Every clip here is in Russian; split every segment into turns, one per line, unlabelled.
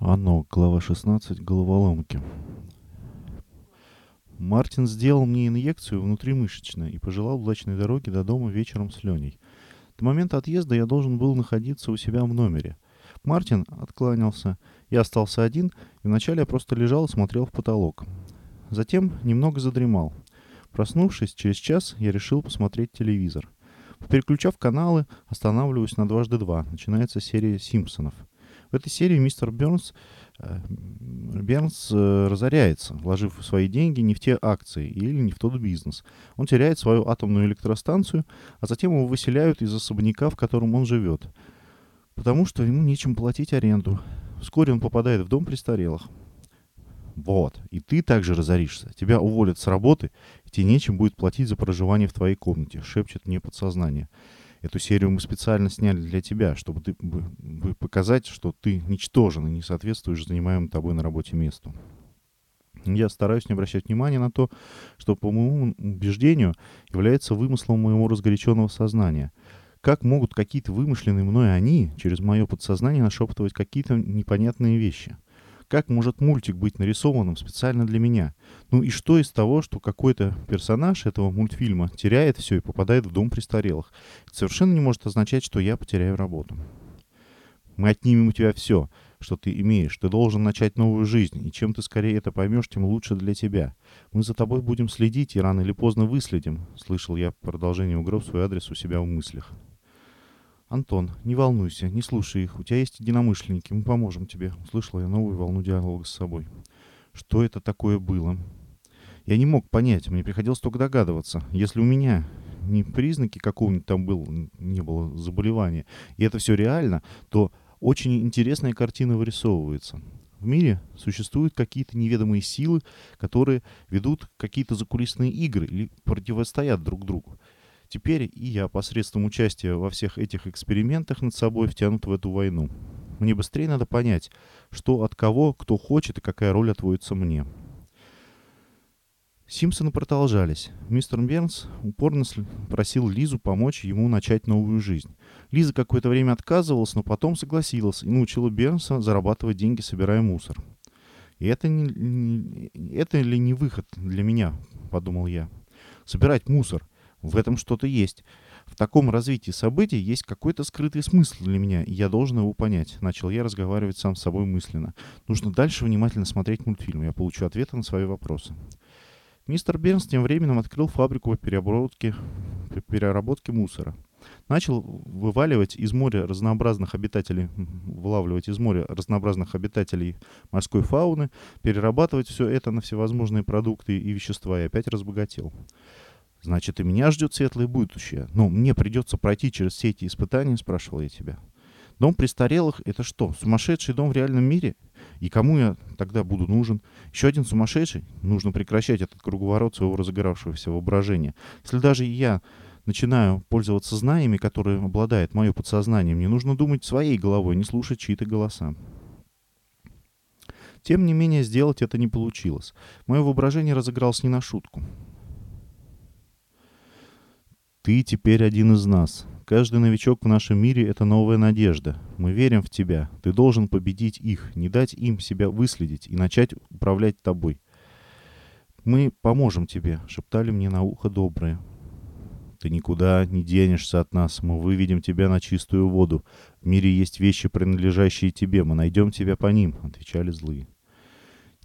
Оно, глава 16, головоломки. Мартин сделал мне инъекцию внутримышечно и пожелал удачной дороги до дома вечером с Леней. До момента отъезда я должен был находиться у себя в номере. Мартин откланялся, я остался один, и вначале я просто лежал и смотрел в потолок. Затем немного задремал. Проснувшись через час, я решил посмотреть телевизор. Переключав каналы, останавливаюсь на дважды два. Начинается серия «Симпсонов». В этой серии мистер Бернс, э, Бернс э, разоряется, вложив свои деньги не в те акции или не в тот бизнес. Он теряет свою атомную электростанцию, а затем его выселяют из особняка, в котором он живет, потому что ему нечем платить аренду. Вскоре он попадает в дом престарелых. Вот, и ты также разоришься. Тебя уволят с работы, и тебе нечем будет платить за проживание в твоей комнате, шепчет мне подсознание. Эту серию мы специально сняли для тебя, чтобы ты, бы, показать, что ты ничтожен и не соответствуешь занимаемому тобой на работе месту. Я стараюсь не обращать внимания на то, что, по моему убеждению, является вымыслом моего разгоряченного сознания. Как могут какие-то вымышленные мной они через мое подсознание нашептывать какие-то непонятные вещи — как может мультик быть нарисованным специально для меня? Ну и что из того, что какой-то персонаж этого мультфильма теряет все и попадает в дом престарелых? Это совершенно не может означать, что я потеряю работу. Мы отнимем у тебя все, что ты имеешь. Ты должен начать новую жизнь, и чем ты скорее это поймешь, тем лучше для тебя. Мы за тобой будем следить, и рано или поздно выследим, слышал я продолжение угроз свой адрес у себя в мыслях. «Антон, не волнуйся, не слушай их. У тебя есть единомышленники, мы поможем тебе», — услышала я новую волну диалога с собой. Что это такое было? Я не мог понять, мне приходилось только догадываться. Если у меня не признаки какого-нибудь там был, не было заболевания, и это все реально, то очень интересная картина вырисовывается. В мире существуют какие-то неведомые силы, которые ведут какие-то закулисные игры или противостоят друг другу. Теперь и я посредством участия во всех этих экспериментах над собой втянут в эту войну. Мне быстрее надо понять, что от кого, кто хочет и какая роль отводится мне. Симпсоны продолжались. Мистер Бернс упорно просил Лизу помочь ему начать новую жизнь. Лиза какое-то время отказывалась, но потом согласилась и научила Бернса зарабатывать деньги, собирая мусор. И это, не, это ли не выход для меня, подумал я. Собирать мусор. В этом что-то есть. В таком развитии событий есть какой-то скрытый смысл для меня, и я должен его понять. Начал я разговаривать сам с собой мысленно. Нужно дальше внимательно смотреть мультфильм. Я получу ответы на свои вопросы. Мистер Бернс тем временем открыл фабрику по переработке, по переработке мусора. Начал вываливать из моря разнообразных обитателей, вылавливать из моря разнообразных обитателей морской фауны, перерабатывать все это на всевозможные продукты и вещества, и опять разбогател. Значит, и меня ждет светлое будущее. Но мне придется пройти через все эти испытания, спрашивал я тебя. Дом престарелых — это что, сумасшедший дом в реальном мире? И кому я тогда буду нужен? Еще один сумасшедший? Нужно прекращать этот круговорот своего разыгравшегося воображения. Если даже я начинаю пользоваться знаниями, которые обладает мое подсознание, мне нужно думать своей головой, не слушать чьи-то голоса. Тем не менее, сделать это не получилось. Мое воображение разыгралось не на шутку. Ты теперь один из нас. Каждый новичок в нашем мире — это новая надежда. Мы верим в тебя. Ты должен победить их, не дать им себя выследить и начать управлять тобой. Мы поможем тебе, — шептали мне на ухо добрые. Ты никуда не денешься от нас. Мы выведем тебя на чистую воду. В мире есть вещи, принадлежащие тебе. Мы найдем тебя по ним, — отвечали злые.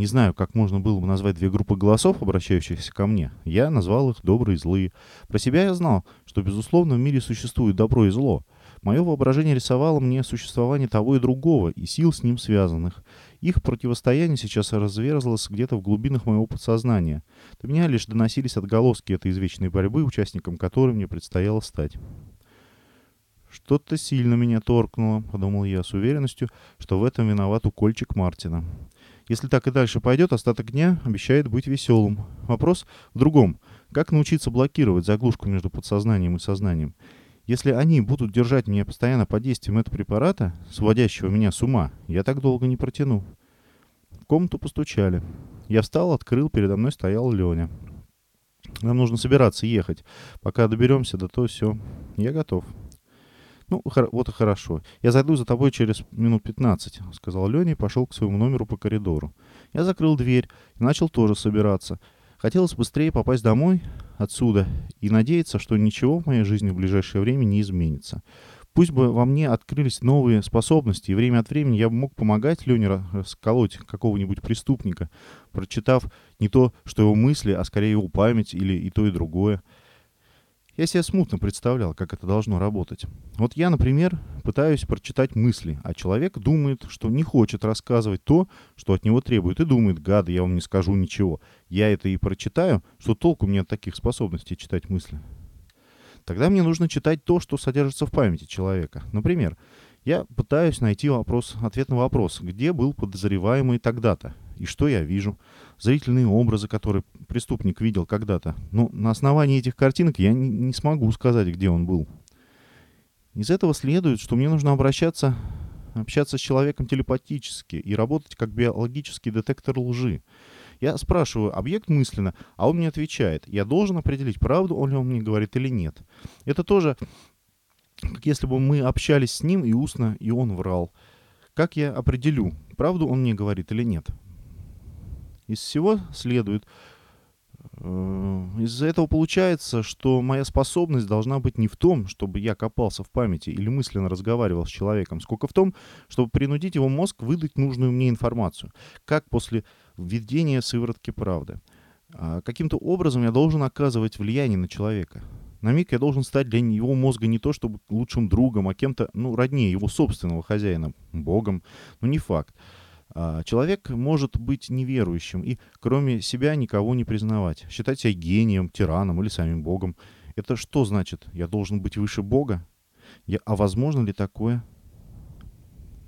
Не знаю, как можно было бы назвать две группы голосов, обращающихся ко мне. Я назвал их добрые и злые. Про себя я знал, что, безусловно, в мире существует добро и зло. Мое воображение рисовало мне существование того и другого, и сил с ним связанных. Их противостояние сейчас разверзлось где-то в глубинах моего подсознания. До меня лишь доносились отголоски этой извечной борьбы, участником которой мне предстояло стать. «Что-то сильно меня торкнуло», — подумал я с уверенностью, что в этом виноват укольчик Мартина. Если так и дальше пойдет, остаток дня обещает быть веселым. Вопрос в другом. Как научиться блокировать заглушку между подсознанием и сознанием? Если они будут держать меня постоянно под действием этого препарата, сводящего меня с ума, я так долго не протяну. В комнату постучали. Я встал, открыл, передо мной стоял Леня. Нам нужно собираться ехать. Пока доберемся, да то все. Я готов. Ну, вот и хорошо. Я зайду за тобой через минут 15, сказал Леня и пошел к своему номеру по коридору. Я закрыл дверь и начал тоже собираться. Хотелось быстрее попасть домой отсюда и надеяться, что ничего в моей жизни в ближайшее время не изменится. Пусть бы во мне открылись новые способности, и время от времени я мог помогать Лене расколоть какого-нибудь преступника, прочитав не то, что его мысли, а скорее его память или и то, и другое. Я себе смутно представлял, как это должно работать. Вот я, например, пытаюсь прочитать мысли, а человек думает, что не хочет рассказывать то, что от него требует, и думает, гады, я вам не скажу ничего. Я это и прочитаю, что толку мне от таких способностей читать мысли. Тогда мне нужно читать то, что содержится в памяти человека. Например, я пытаюсь найти вопрос, ответ на вопрос, где был подозреваемый тогда-то, и что я вижу, зрительные образы, которые преступник видел когда-то. Но на основании этих картинок я не, не смогу сказать, где он был. Из этого следует, что мне нужно обращаться, общаться с человеком телепатически и работать как биологический детектор лжи. Я спрашиваю объект мысленно, а он мне отвечает. Я должен определить, правду он ли он мне говорит или нет. Это тоже как если бы мы общались с ним и устно, и он врал. Как я определю, правду он мне говорит или нет? Из всего следует, э, из-за этого получается, что моя способность должна быть не в том, чтобы я копался в памяти или мысленно разговаривал с человеком, сколько в том, чтобы принудить его мозг выдать нужную мне информацию. Как после введения сыворотки правды. А каким-то образом я должен оказывать влияние на человека. На миг я должен стать для его мозга не то чтобы лучшим другом, а кем-то, ну, роднее его собственного хозяина, богом, но не факт. А человек может быть неверующим и кроме себя никого не признавать, считать себя гением, тираном или самим богом. Это что значит? Я должен быть выше бога? Я, а возможно ли такое?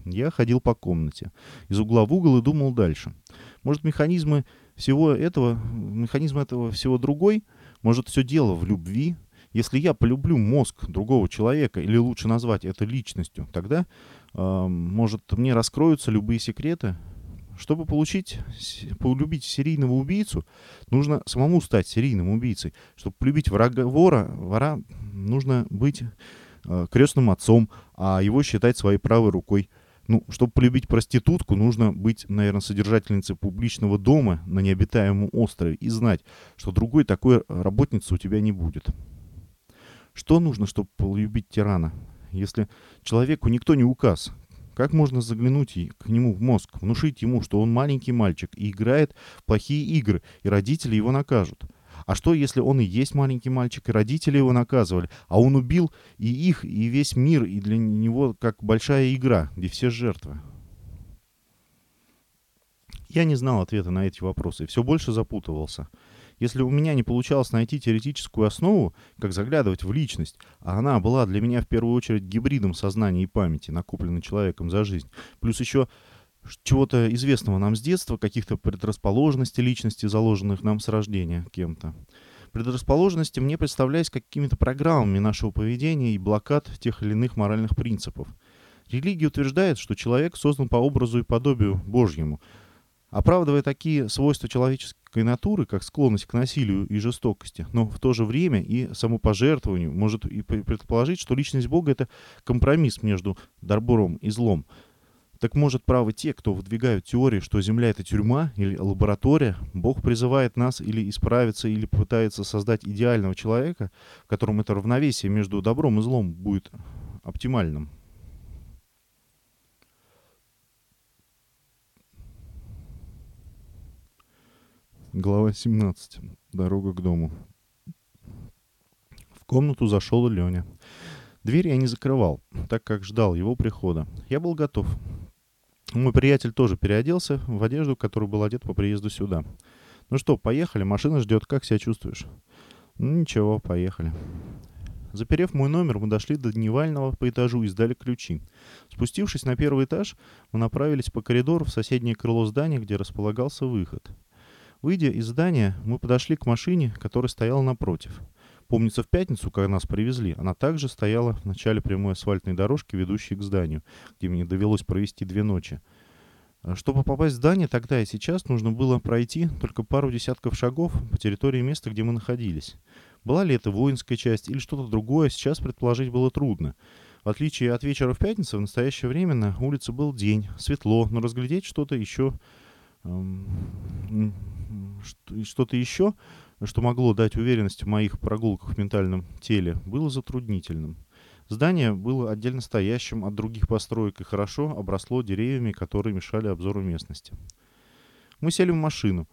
Я ходил по комнате, из угла в угол и думал дальше. Может, механизмы всего этого, механизм этого всего другой? Может, все дело в любви? Если я полюблю мозг другого человека, или лучше назвать это личностью, тогда, может, мне раскроются любые секреты. Чтобы получить, полюбить серийного убийцу, нужно самому стать серийным убийцей. Чтобы полюбить врага, вора, вора нужно быть э, крестным отцом, а его считать своей правой рукой. Ну, чтобы полюбить проститутку, нужно быть, наверное, содержательницей публичного дома на необитаемом острове и знать, что другой такой работницы у тебя не будет. Что нужно, чтобы полюбить тирана? Если человеку никто не указ, как можно заглянуть к нему в мозг, внушить ему, что он маленький мальчик и играет в плохие игры, и родители его накажут? А что, если он и есть маленький мальчик, и родители его наказывали, а он убил и их, и весь мир, и для него как большая игра, где все жертвы? Я не знал ответа на эти вопросы, и все больше запутывался. Если у меня не получалось найти теоретическую основу, как заглядывать в личность, а она была для меня в первую очередь гибридом сознания и памяти, накопленной человеком за жизнь, плюс еще чего-то известного нам с детства, каких-то предрасположенностей личности, заложенных нам с рождения кем-то. Предрасположенности мне представлялись какими-то программами нашего поведения и блокад тех или иных моральных принципов. Религия утверждает, что человек создан по образу и подобию Божьему, оправдывая такие свойства человеческой натуры, как склонность к насилию и жестокости, но в то же время и самопожертвованию может и предположить, что личность Бога — это компромисс между добром и злом. Так может правы те, кто выдвигают теорию, что Земля — это тюрьма или лаборатория, Бог призывает нас или исправиться, или пытается создать идеального человека, в котором это равновесие между добром и злом будет оптимальным. Глава 17. Дорога к дому. В комнату зашел Леня. Дверь я не закрывал, так как ждал его прихода. Я был готов. Мой приятель тоже переоделся в одежду, которую был одет по приезду сюда. «Ну что, поехали, машина ждет, как себя чувствуешь?» «Ну ничего, поехали». Заперев мой номер, мы дошли до дневального по этажу и сдали ключи. Спустившись на первый этаж, мы направились по коридору в соседнее крыло здания, где располагался выход — Выйдя из здания, мы подошли к машине, которая стояла напротив. Помнится, в пятницу, когда нас привезли, она также стояла в начале прямой асфальтной дорожки, ведущей к зданию, где мне довелось провести две ночи. А чтобы попасть в здание тогда и сейчас, нужно было пройти только пару десятков шагов по территории места, где мы находились. Была ли это воинская часть или что-то другое, сейчас предположить было трудно. В отличие от вечера в пятницу, в настоящее время на улице был день, светло, но разглядеть что-то еще, эм, что-то еще, что могло дать уверенность в моих прогулках в ментальном теле, было затруднительным. Здание было отдельно стоящим от других построек и хорошо обросло деревьями, которые мешали обзору местности. Мы сели в машину.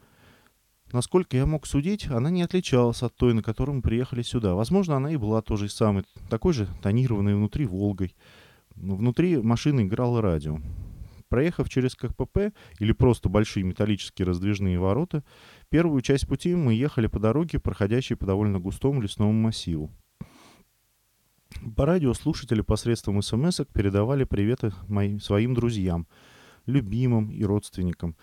Насколько я мог судить, она не отличалась от той, на которой мы приехали сюда. Возможно, она и была той самой, такой же тонированной внутри «Волгой». Внутри машины играло радио. Проехав через КПП или просто большие металлические раздвижные ворота, первую часть пути мы ехали по дороге, проходящей по довольно густому лесному массиву. По радио слушатели посредством смс передавали приветы моим, своим друзьям, любимым и родственникам.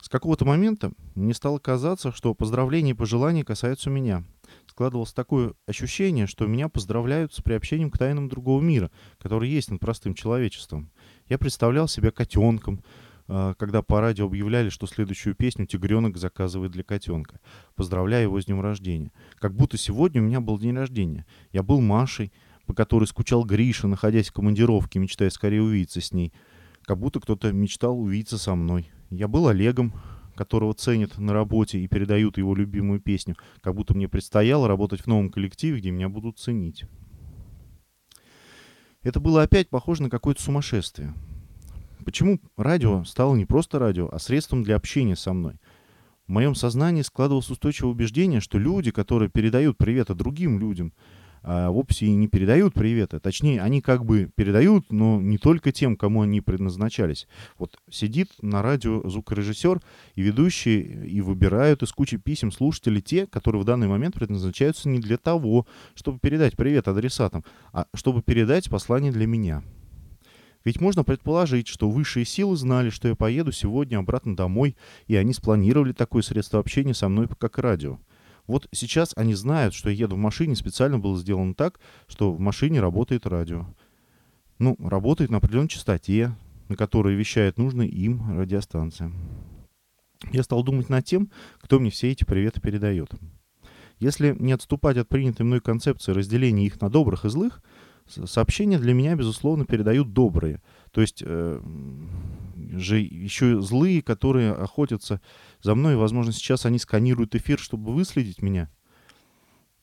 С какого-то момента мне стало казаться, что поздравления и пожелания касаются меня. Складывалось такое ощущение, что меня поздравляют с приобщением к тайнам другого мира, который есть над простым человечеством. Я представлял себя котенком, а, когда по радио объявляли, что следующую песню «Тигренок» заказывает для котенка. Поздравляю его с днем рождения. Как будто сегодня у меня был день рождения. Я был Машей, по которой скучал Гриша, находясь в командировке, мечтая скорее увидеться с ней. Как будто кто-то мечтал увидеться со мной. Я был Олегом, которого ценят на работе и передают его любимую песню, как будто мне предстояло работать в новом коллективе, где меня будут ценить. Это было опять похоже на какое-то сумасшествие. Почему радио стало не просто радио, а средством для общения со мной? В моем сознании складывалось устойчивое убеждение, что люди, которые передают приветы другим людям, вовсе и не передают приветы. Точнее, они как бы передают, но не только тем, кому они предназначались. Вот сидит на радио звукорежиссер и ведущий, и выбирают из кучи писем слушателей те, которые в данный момент предназначаются не для того, чтобы передать привет адресатам, а чтобы передать послание для меня. Ведь можно предположить, что высшие силы знали, что я поеду сегодня обратно домой, и они спланировали такое средство общения со мной, как радио. Вот сейчас они знают, что я еду в машине, специально было сделано так, что в машине работает радио. Ну, работает на определенной частоте, на которой вещает нужная им радиостанция. Я стал думать над тем, кто мне все эти приветы передает. Если не отступать от принятой мной концепции разделения их на добрых и злых, сообщения для меня, безусловно, передают добрые. То есть э, же еще злые, которые охотятся за мной. Возможно, сейчас они сканируют эфир, чтобы выследить меня.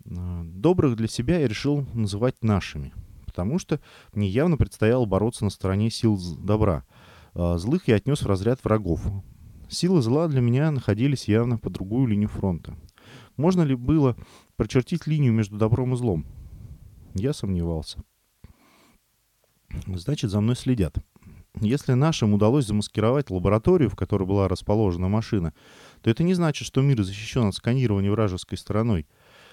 Э, добрых для себя я решил называть нашими, потому что мне явно предстояло бороться на стороне сил добра. Э, злых я отнес в разряд врагов. Силы зла для меня находились явно по другую линию фронта. Можно ли было прочертить линию между добром и злом? Я сомневался. Значит, за мной следят. Если нашим удалось замаскировать лабораторию, в которой была расположена машина, то это не значит, что мир защищен от сканирования вражеской стороной.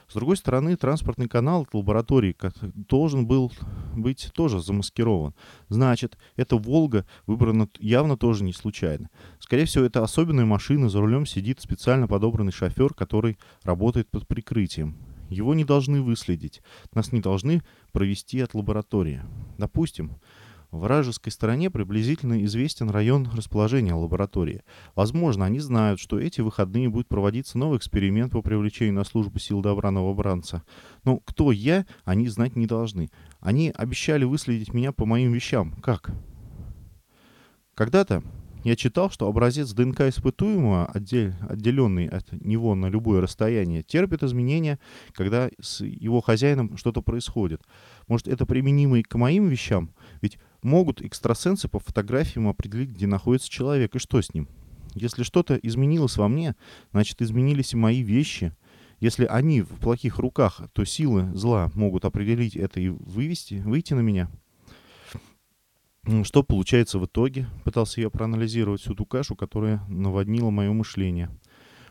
С другой стороны, транспортный канал от лаборатории должен был быть тоже замаскирован. Значит, эта «Волга» выбрана явно тоже не случайно. Скорее всего, это особенная машина, за рулем сидит специально подобранный шофер, который работает под прикрытием. Его не должны выследить. Нас не должны провести от лаборатории. Допустим, вражеской стороне приблизительно известен район расположения лаборатории. Возможно, они знают, что эти выходные будет проводиться новый эксперимент по привлечению на службу сил добра новобранца. Но кто я, они знать не должны. Они обещали выследить меня по моим вещам. Как? Когда-то я читал, что образец ДНК испытуемого, отделенный от него на любое расстояние, терпит изменения, когда с его хозяином что-то происходит. Может, это применимо и к моим вещам? Ведь могут экстрасенсы по фотографиям определить, где находится человек и что с ним. Если что-то изменилось во мне, значит, изменились и мои вещи. Если они в плохих руках, то силы зла могут определить это и вывести, выйти на меня. Что получается в итоге? Пытался я проанализировать всю ту кашу, которая наводнила мое мышление.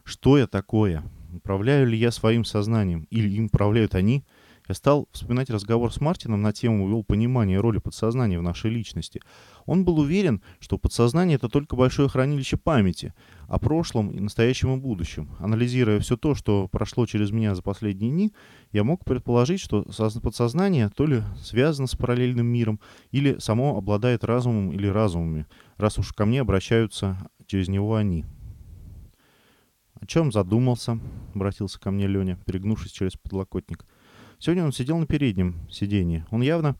Что я такое? Управляю ли я своим сознанием? Или им управляют они? Я стал вспоминать разговор с Мартином на тему увел понимания роли подсознания в нашей личности. Он был уверен, что подсознание — это только большое хранилище памяти о прошлом и настоящем и будущем. Анализируя все то, что прошло через меня за последние дни, я мог предположить, что подсознание то ли связано с параллельным миром, или само обладает разумом или разумами, раз уж ко мне обращаются через него они. «О чем задумался?» — обратился ко мне Леня, перегнувшись через подлокотник — Сегодня он сидел на переднем сиденье. Он явно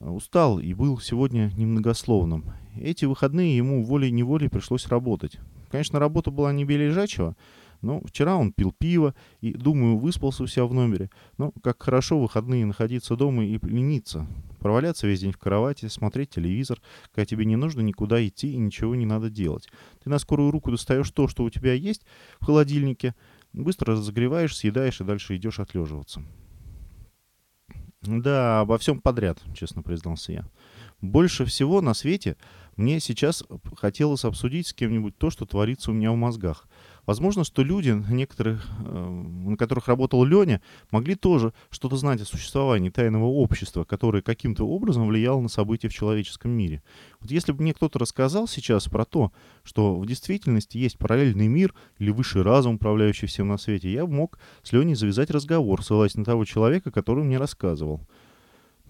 Устал и был сегодня немногословным. Эти выходные ему волей-неволей пришлось работать. Конечно, работа была не лежачего, но вчера он пил пиво и, думаю, выспался у себя в номере. Но как хорошо выходные находиться дома и лениться. Проваляться весь день в кровати, смотреть телевизор, когда тебе не нужно никуда идти и ничего не надо делать. Ты на скорую руку достаешь то, что у тебя есть в холодильнике, быстро разогреваешь, съедаешь и дальше идешь отлеживаться. Да, обо всем подряд, честно признался я. Больше всего на свете мне сейчас хотелось обсудить с кем-нибудь то, что творится у меня в мозгах. Возможно, что люди, некоторых, э, на которых работал Леня, могли тоже что-то знать о существовании тайного общества, которое каким-то образом влияло на события в человеческом мире. Вот если бы мне кто-то рассказал сейчас про то, что в действительности есть параллельный мир или высший разум, управляющий всем на свете, я мог с Леней завязать разговор, ссылаясь на того человека, который мне рассказывал.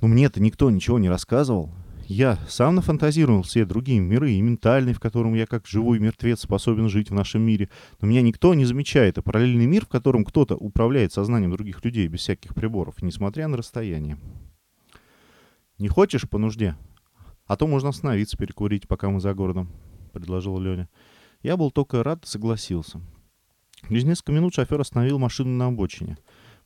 Но мне-то никто ничего не рассказывал. Я сам нафантазировал все другие миры, и ментальный, в котором я как живой мертвец способен жить в нашем мире. Но меня никто не замечает. Это параллельный мир, в котором кто-то управляет сознанием других людей без всяких приборов, несмотря на расстояние. «Не хочешь по нужде? А то можно остановиться, перекурить, пока мы за городом», — предложил Леня. Я был только рад согласился. Через несколько минут шофер остановил машину на обочине.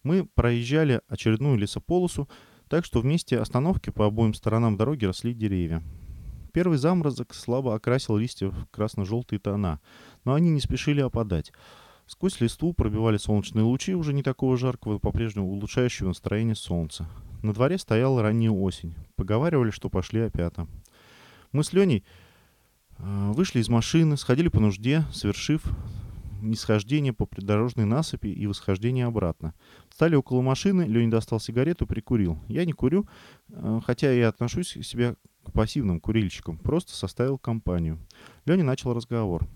Мы проезжали очередную лесополосу, так что вместе остановки по обоим сторонам дороги росли деревья. Первый заморозок слабо окрасил листья в красно-желтые тона, но они не спешили опадать. Сквозь листву пробивали солнечные лучи, уже не такого жаркого, по-прежнему улучшающего настроение солнца. На дворе стояла ранняя осень. Поговаривали, что пошли опята. Мы с Леней э, вышли из машины, сходили по нужде, совершив нисхождение по придорожной насыпи и восхождение обратно. Стали около машины, Леня достал сигарету, прикурил. Я не курю, э, хотя и отношусь к себе к пассивным курильщикам, просто составил компанию. Леня начал разговор.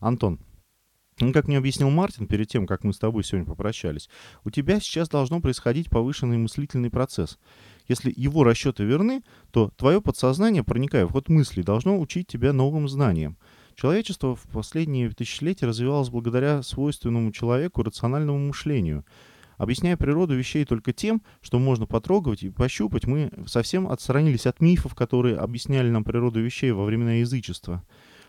Антон, ну, как мне объяснил Мартин перед тем, как мы с тобой сегодня попрощались, у тебя сейчас должно происходить повышенный мыслительный процесс. Если его расчеты верны, то твое подсознание, проникая в ход мыслей, должно учить тебя новым знаниям. Человечество в последние тысячелетия развивалось благодаря свойственному человеку рациональному мышлению. Объясняя природу вещей только тем, что можно потрогать и пощупать, мы совсем отстранились от мифов, которые объясняли нам природу вещей во времена язычества.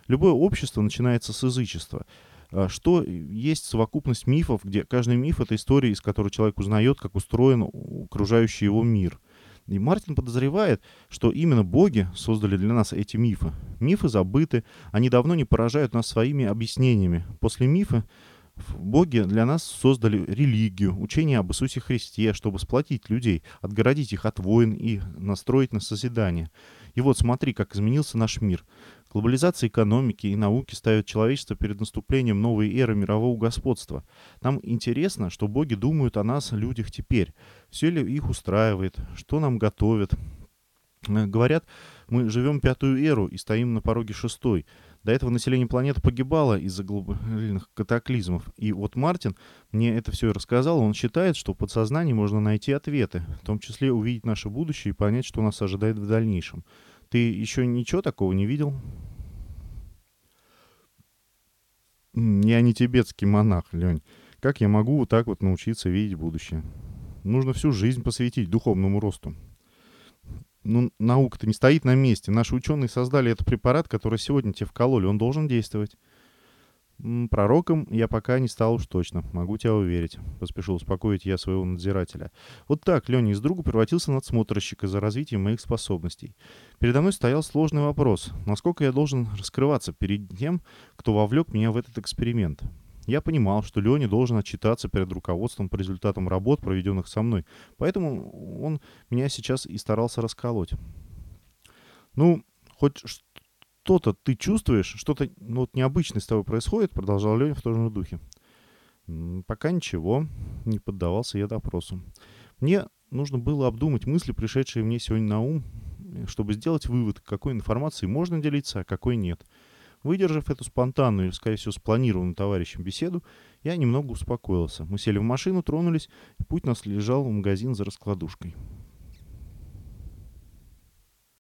Любое общество начинается с язычества. А что есть совокупность мифов, где каждый миф — это история, из которой человек узнает, как устроен окружающий его мир — и Мартин подозревает, что именно боги создали для нас эти мифы. Мифы забыты, они давно не поражают нас своими объяснениями. После мифа боги для нас создали религию, учение об Иисусе Христе, чтобы сплотить людей, отгородить их от войн и настроить на созидание. И вот смотри, как изменился наш мир. Глобализация экономики и науки ставят человечество перед наступлением новой эры мирового господства. Нам интересно, что боги думают о нас, людях, теперь. Все ли их устраивает, что нам готовят. Э, говорят, мы живем пятую эру и стоим на пороге шестой. До этого население планеты погибало из-за глобальных катаклизмов. И вот Мартин мне это все и рассказал. Он считает, что в подсознании можно найти ответы, в том числе увидеть наше будущее и понять, что нас ожидает в дальнейшем. Ты еще ничего такого не видел? Я не тибетский монах, Лень. Как я могу вот так вот научиться видеть будущее? Нужно всю жизнь посвятить духовному росту. Ну, наука-то не стоит на месте. Наши ученые создали этот препарат, который сегодня тебе вкололи. Он должен действовать. Пророком я пока не стал уж точно, могу тебя уверить. Поспешил успокоить я своего надзирателя. Вот так Леня из друга превратился в надсмотрщика за развитием моих способностей. Передо мной стоял сложный вопрос. Насколько я должен раскрываться перед тем, кто вовлек меня в этот эксперимент? Я понимал, что Леня должен отчитаться перед руководством по результатам работ, проведенных со мной. Поэтому он меня сейчас и старался расколоть. Ну, хоть что-то ты чувствуешь, что-то ну, вот необычное с тобой происходит, продолжал Леня в том же духе. Пока ничего, не поддавался я допросу. Мне нужно было обдумать мысли, пришедшие мне сегодня на ум, чтобы сделать вывод, какой информацией можно делиться, а какой нет. Выдержав эту спонтанную или, скорее всего, спланированную товарищем беседу, я немного успокоился. Мы сели в машину, тронулись, и путь нас лежал в магазин за раскладушкой.